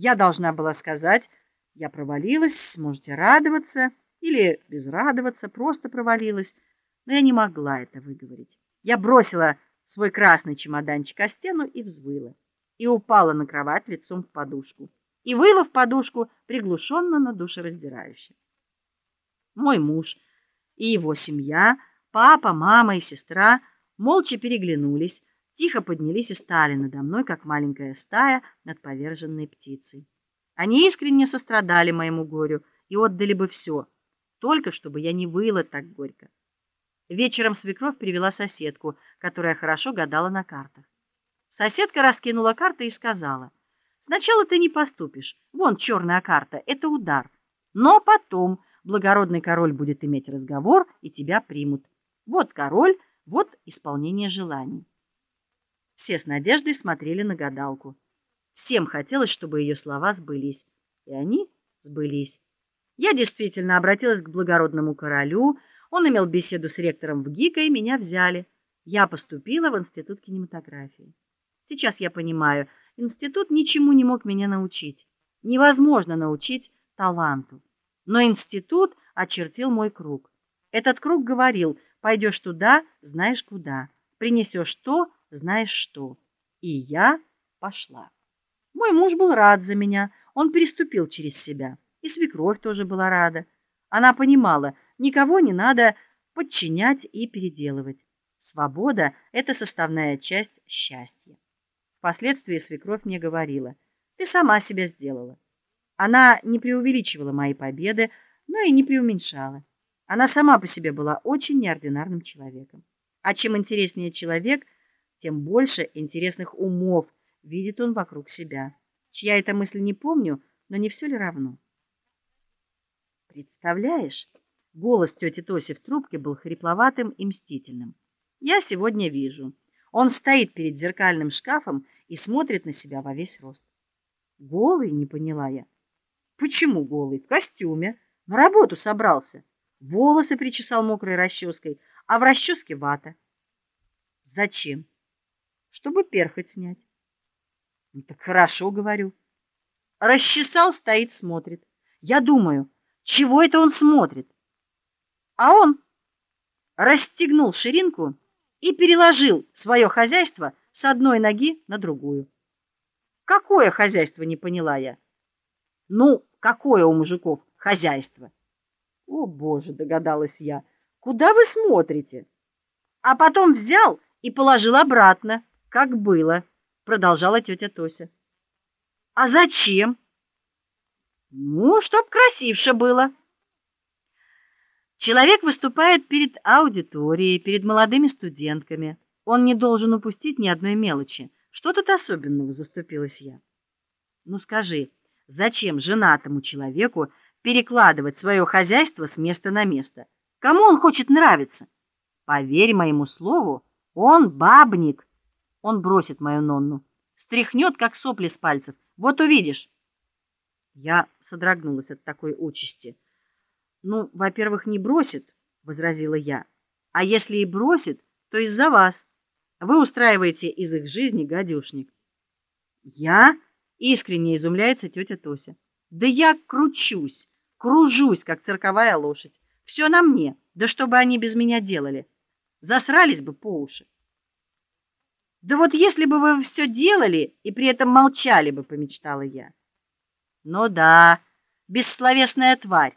Я должна была сказать: "Я провалилась, можете радоваться" или безрадоваться, просто провалилась, но я не могла это выговорить. Я бросила свой красный чемоданчик о стену и взвыла, и упала на кровать лицом в подушку. И выла в подушку приглушенно, но душераздирающе. Мой муж и его семья, папа, мама и сестра молча переглянулись, тихо поднялись и стали надо мной, как маленькая стая над поверженной птицей. Они искренне сострадали моему горю и отдали бы все, только чтобы я не выла так горько. Вечером свекровь привела соседку, которая хорошо гадала на картах. Соседка раскинула карты и сказала: "Сначала ты не поступишь. Вон черная карта это удар. Но потом благородный король будет иметь разговор, и тебя примут. Вот король, вот исполнение желаний". Все с надеждой смотрели на гадалку. Всем хотелось, чтобы ее слова сбылись, и они сбылись. Я действительно обратилась к благородному королю, он имел беседу с ректором в ГИКа, и меня взяли. Я поступила в институт кинематографии. Сейчас я понимаю, институт ничему не мог меня научить. Невозможно научить таланту. Но институт очертил мой круг. Этот круг говорил: пойдешь туда, знаешь куда, принесешь то, знаешь что. И я пошла. Мой муж был рад за меня, он переступил через себя. И свекровь тоже была рада. Она понимала, никого не надо подчинять и переделывать. Свобода это составная часть счастья. Впоследствии свекровь мне говорила: "Ты сама себя сделала". Она не преувеличивала мои победы, но и не преуменьшала. Она сама по себе была очень неординарным человеком. А чем интереснее человек, тем больше интересных умов видит он вокруг себя. Чья это мысль не помню, но не все ли равно? Представляешь? Голос тети Тоси в трубке был хрипловатым и мстительным. Я сегодня вижу. Он стоит перед зеркальным шкафом и смотрит на себя во весь рост. Голый, не поняла я. Почему голый? В костюме. На работу собрался. Волосы причесал мокрой расческой, а в расческе вата. Зачем? Чтобы перхоть снять. Ну так хорошо, говорю. Расчесал, стоит, смотрит. Я думаю, чего это он смотрит? А он расстегнул ширинку и переложил свое хозяйство с одной ноги на другую. Какое хозяйство, не поняла я. Ну, какое у мужиков хозяйство? О, боже, догадалась я. Куда вы смотрите? А потом взял и положил обратно, как было, продолжала тетя Тося. А зачем? Ну, чтоб красивше было. Человек выступает перед аудиторией, перед молодыми студентками. Он не должен упустить ни одной мелочи. Что тут особенного, заступилась я. Ну скажи, зачем женатому человеку перекладывать свое хозяйство с места на место? Кому он хочет нравиться? Поверь моему слову, он бабник. Он бросит мою Нонну, стряхнет как сопли с пальцев. Вот увидишь. Я содрогнулась от такой участи. Ну, во-первых, не бросит, возразила я. А если и бросит, то из-за вас. Вы устраиваете из их жизни гадюшник. Я искренне изумляется тетя Тося. Да я кручусь, кружусь, как цирковая лошадь. Все на мне. Да что бы они без меня делали? Засрались бы по уши. Да вот если бы вы все делали и при этом молчали бы, помечтала я. Ну да, бессловесная тварь.